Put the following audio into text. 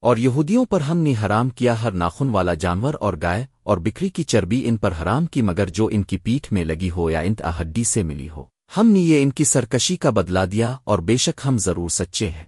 اور یہودیوں پر ہم نے حرام کیا ہر ناخن والا جانور اور گائے اور بکری کی چربی ان پر حرام کی، مگر جو ان کی پیٹھ میں لگی ہو یا انت ہڈی سے ملی ہو۔ ہم نے یہ ان کی سرکشی کا بدلا دیا اور بے شک ہم ضرور سچے ہیں۔